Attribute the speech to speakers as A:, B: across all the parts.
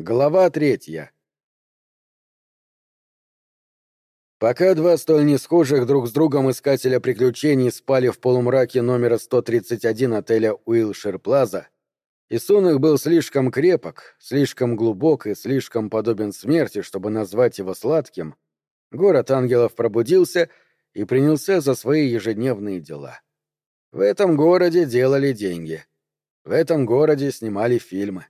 A: Глава третья. Пока два столь несхожих друг с другом искателя приключений спали в полумраке номера 131 отеля Уилшир Плаза, и сон их был слишком крепок, слишком глубок и слишком подобен смерти, чтобы назвать его сладким, город ангелов пробудился и принялся за свои ежедневные дела. В этом городе делали деньги. В этом городе снимали фильмы.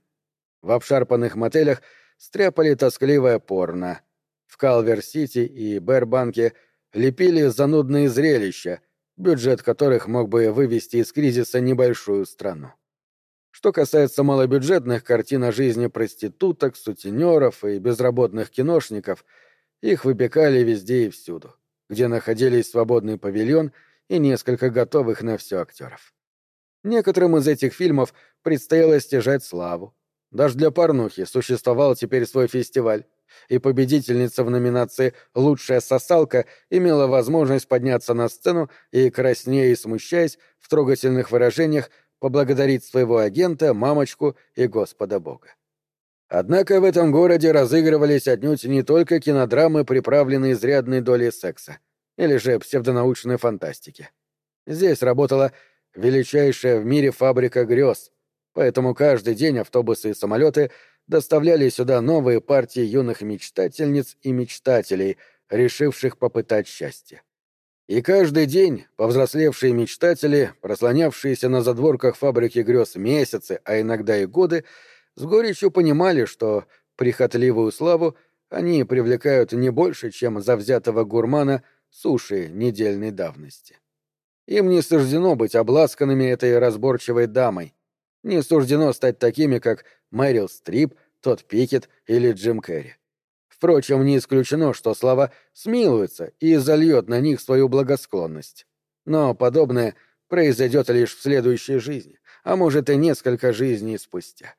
A: В обшарпанных мотелях стряпали тоскливое порно. В Калвер-Сити и Бербанке лепили занудные зрелища, бюджет которых мог бы вывести из кризиса небольшую страну. Что касается малобюджетных картин о жизни проституток, сутенеров и безработных киношников, их выпекали везде и всюду, где находились свободный павильон и несколько готовых на все актеров. Некоторым из этих фильмов предстояло стяжать славу, даже для порнухи существовал теперь свой фестиваль, и победительница в номинации «Лучшая сосалка» имела возможность подняться на сцену и, краснея и смущаясь, в трогательных выражениях поблагодарить своего агента, мамочку и Господа Бога. Однако в этом городе разыгрывались отнюдь не только кинодрамы, приправленные изрядной долей секса, или же псевдонаучной фантастики. Здесь работала величайшая в мире фабрика грез — поэтому каждый день автобусы и самолеты доставляли сюда новые партии юных мечтательниц и мечтателей, решивших попытать счастье. И каждый день повзрослевшие мечтатели, прослонявшиеся на задворках фабрики грез месяцы, а иногда и годы, с горечью понимали, что прихотливую славу они привлекают не больше, чем завзятого гурмана суши недельной давности. Им не суждено быть обласканными этой разборчивой дамой, не суждено стать такими, как Мэрил Стрип, Тодд Пикет или Джим Керри. Впрочем, не исключено, что слова смилуется и зальет на них свою благосклонность. Но подобное произойдет лишь в следующей жизни, а может и несколько жизней спустя.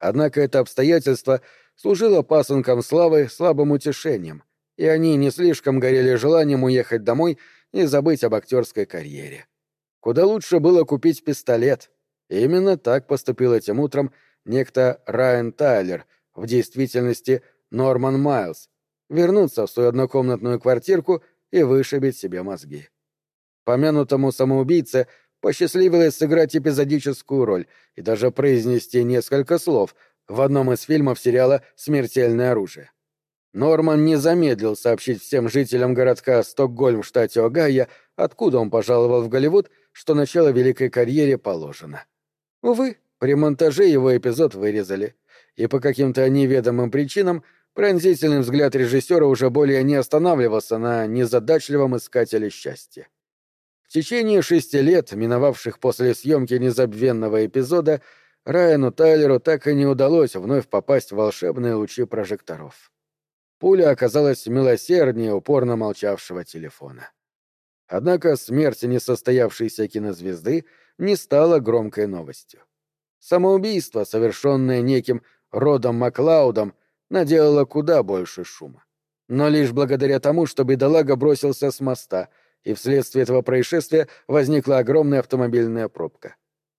A: Однако это обстоятельство служило пасынкам славы слабым утешением, и они не слишком горели желанием уехать домой и забыть об актерской карьере. Куда лучше было купить пистолет, именно так поступил этим утром некто Райан Тайлер, в действительности Норман Майлз, вернуться в свою однокомнатную квартирку и вышибить себе мозги. Помянутому самоубийце посчастливилось сыграть эпизодическую роль и даже произнести несколько слов в одном из фильмов сериала «Смертельное оружие». Норман не замедлил сообщить всем жителям городка Стокгольм в штате Огайо, откуда он пожаловал в Голливуд, что начало великой карьере положено. Увы, при монтаже его эпизод вырезали, и по каким-то неведомым причинам пронзительный взгляд режиссера уже более не останавливался на незадачливом искателе счастья. В течение шести лет, миновавших после съемки незабвенного эпизода, Райану Тайлеру так и не удалось вновь попасть в волшебные лучи прожекторов. Пуля оказалась милосерднее упорно молчавшего телефона. Однако смерть несостоявшейся кинозвезды — не стало громкой новостью. Самоубийство, совершенное неким Родом Маклаудом, наделало куда больше шума. Но лишь благодаря тому, что бедолага бросился с моста, и вследствие этого происшествия возникла огромная автомобильная пробка.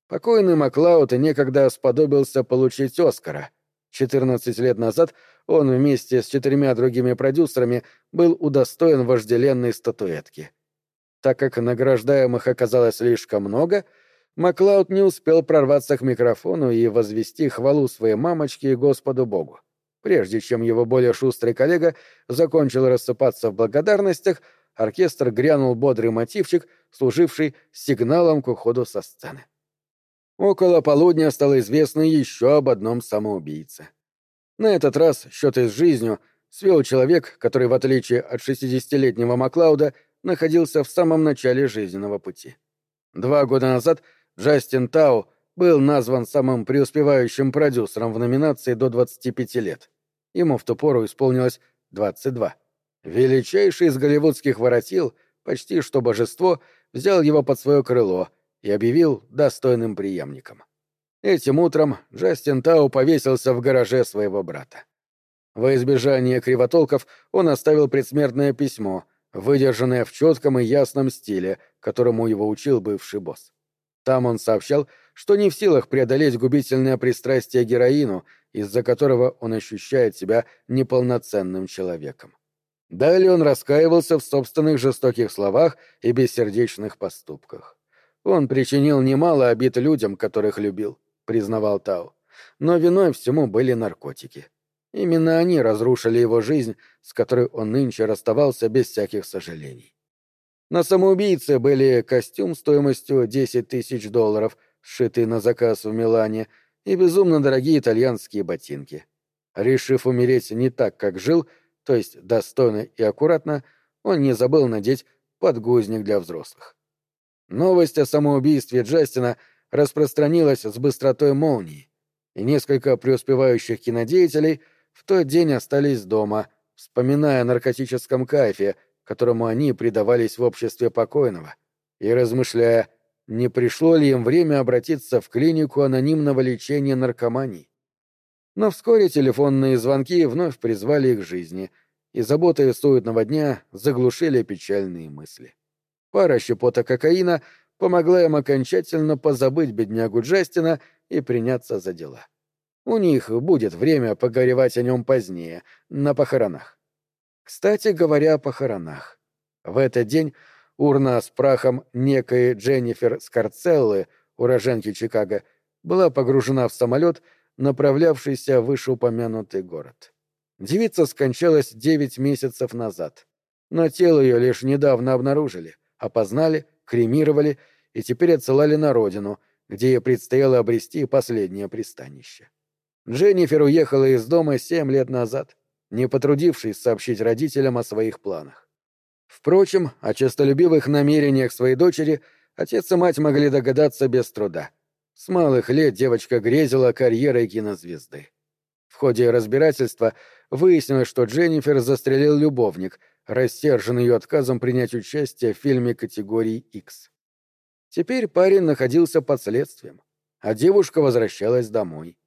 A: Покойный Маклауд некогда сподобился получить Оскара. 14 лет назад он вместе с четырьмя другими продюсерами был удостоен вожделенной статуэтки. Так как награждаемых оказалось слишком много — Маклауд не успел прорваться к микрофону и возвести хвалу своей мамочке и Господу Богу. Прежде чем его более шустрый коллега закончил рассыпаться в благодарностях, оркестр грянул бодрый мотивчик, служивший сигналом к уходу со сцены. Около полудня стало известно еще об одном самоубийце. На этот раз счеты с жизнью свел человек, который, в отличие от 60-летнего Маклауда, находился в самом начале жизненного пути. Два года назад Джастин Тау был назван самым преуспевающим продюсером в номинации до 25 лет. Ему в ту пору исполнилось 22. Величайший из голливудских воротил, почти что божество, взял его под свое крыло и объявил достойным преемником. Этим утром Джастин Тау повесился в гараже своего брата. Во избежание кривотолков он оставил предсмертное письмо, выдержанное в четком и ясном стиле, которому его учил бывший босс. Там он сообщал, что не в силах преодолеть губительное пристрастие героину, из-за которого он ощущает себя неполноценным человеком. Далее он раскаивался в собственных жестоких словах и бессердечных поступках. Он причинил немало обид людям, которых любил, признавал Тау. Но виной всему были наркотики. Именно они разрушили его жизнь, с которой он нынче расставался без всяких сожалений. На самоубийце были костюм стоимостью 10 тысяч долларов, сшитый на заказ в Милане, и безумно дорогие итальянские ботинки. Решив умереть не так, как жил, то есть достойно и аккуратно, он не забыл надеть подгузник для взрослых. Новость о самоубийстве Джастина распространилась с быстротой молнии, и несколько преуспевающих кинодеятелей в тот день остались дома, вспоминая о наркотическом кайфе, которому они предавались в обществе покойного, и размышляя, не пришло ли им время обратиться в клинику анонимного лечения наркоманий. Но вскоре телефонные звонки вновь призвали их к жизни, и заботы суетного дня заглушили печальные мысли. Пара щепота кокаина помогла им окончательно позабыть беднягу Джастина и приняться за дела. У них будет время погоревать о нем позднее, на похоронах. Кстати говоря о похоронах. В этот день урна с прахом некой Дженнифер Скарцеллы, уроженки Чикаго, была погружена в самолет, направлявшийся в вышеупомянутый город. Девица скончалась девять месяцев назад, но тело ее лишь недавно обнаружили, опознали, кремировали и теперь отсылали на родину, где ей предстояло обрести последнее пристанище. Дженнифер уехала из дома семь лет назад, не потрудившись сообщить родителям о своих планах. Впрочем, о честолюбивых намерениях своей дочери отец и мать могли догадаться без труда. С малых лет девочка грезила карьерой кинозвезды. В ходе разбирательства выяснилось, что Дженнифер застрелил любовник, рассерженный ее отказом принять участие в фильме категории X. Теперь парень находился под следствием, а девушка возвращалась домой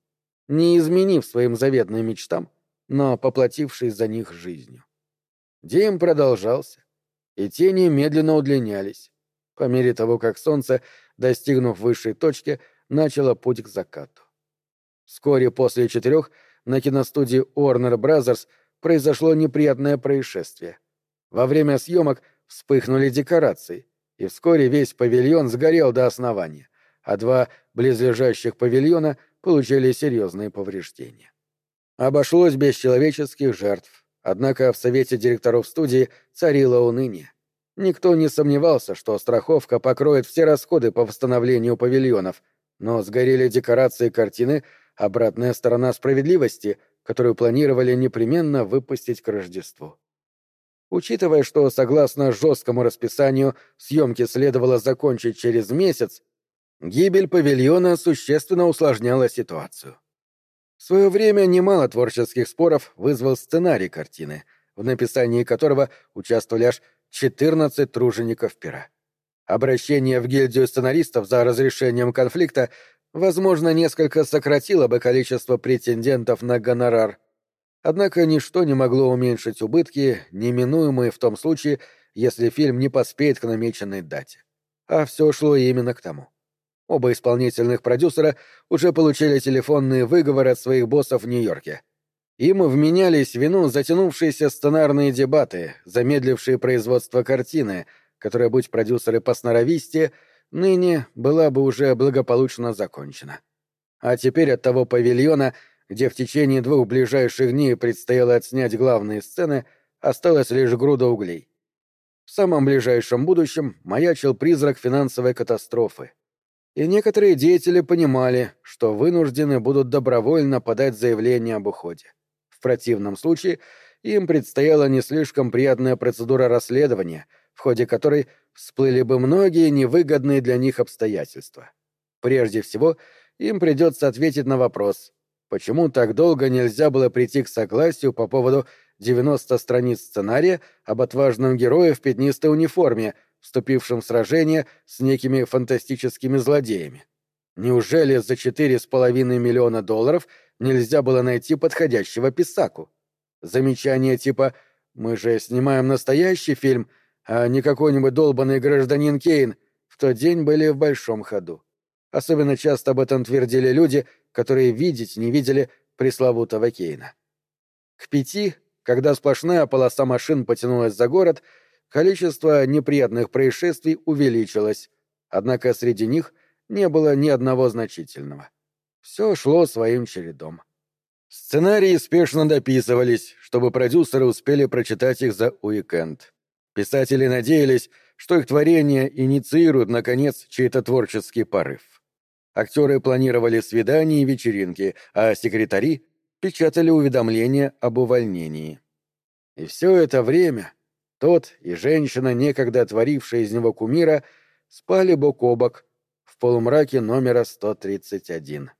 A: не изменив своим заветным мечтам, но поплатившись за них жизнью. День продолжался, и тени медленно удлинялись, по мере того, как солнце, достигнув высшей точки, начало путь к закату. Вскоре после четырех на киностудии Warner Brothers произошло неприятное происшествие. Во время съемок вспыхнули декорации, и вскоре весь павильон сгорел до основания, а два близлежащих павильона получили серьезные повреждения. Обошлось без человеческих жертв, однако в совете директоров студии царило уныние. Никто не сомневался, что страховка покроет все расходы по восстановлению павильонов, но сгорели декорации картины «Обратная сторона справедливости», которую планировали непременно выпустить к Рождеству. Учитывая, что, согласно жесткому расписанию, съемки следовало закончить через месяц, Гибель павильона существенно усложняла ситуацию. В свое время немало творческих споров вызвал сценарий картины, в написании которого участвовали аж 14 тружеников пера. Обращение в гильдию сценаристов за разрешением конфликта, возможно, несколько сократило бы количество претендентов на гонорар. Однако ничто не могло уменьшить убытки, неминуемые в том случае, если фильм не поспеет к намеченной дате. А все шло именно к тому. Оба исполнительных продюсера уже получили телефонные выговоры от своих боссов в Нью-Йорке. Им вменялись вину затянувшиеся сценарные дебаты, замедлившие производство картины, которая, будь продюсеры посноровистее, ныне была бы уже благополучно закончена. А теперь от того павильона, где в течение двух ближайших дней предстояло отснять главные сцены, осталась лишь груда углей. В самом ближайшем будущем маячил призрак финансовой катастрофы и некоторые деятели понимали, что вынуждены будут добровольно подать заявление об уходе. В противном случае им предстояла не слишком приятная процедура расследования, в ходе которой всплыли бы многие невыгодные для них обстоятельства. Прежде всего, им придется ответить на вопрос, почему так долго нельзя было прийти к согласию по поводу 90 страниц сценария об отважном герое в пятнистой униформе, вступившим в сражение с некими фантастическими злодеями. Неужели за четыре с половиной миллиона долларов нельзя было найти подходящего писаку? Замечания типа «Мы же снимаем настоящий фильм, а не какой-нибудь долбанный гражданин Кейн» в тот день были в большом ходу. Особенно часто об этом твердили люди, которые видеть не видели пресловутого Кейна. К пяти, когда сплошная полоса машин потянулась за город, количество неприятных происшествий увеличилось, однако среди них не было ни одного значительного. Все шло своим чередом. Сценарии спешно дописывались, чтобы продюсеры успели прочитать их за уикенд. Писатели надеялись, что их творения инициируют, наконец, чей-то творческий порыв. Актеры планировали свидания и вечеринки, а секретари печатали уведомления об увольнении. И все это время тот и женщина, некогда творившая из него кумира, спали бок о бок в полумраке номера 131.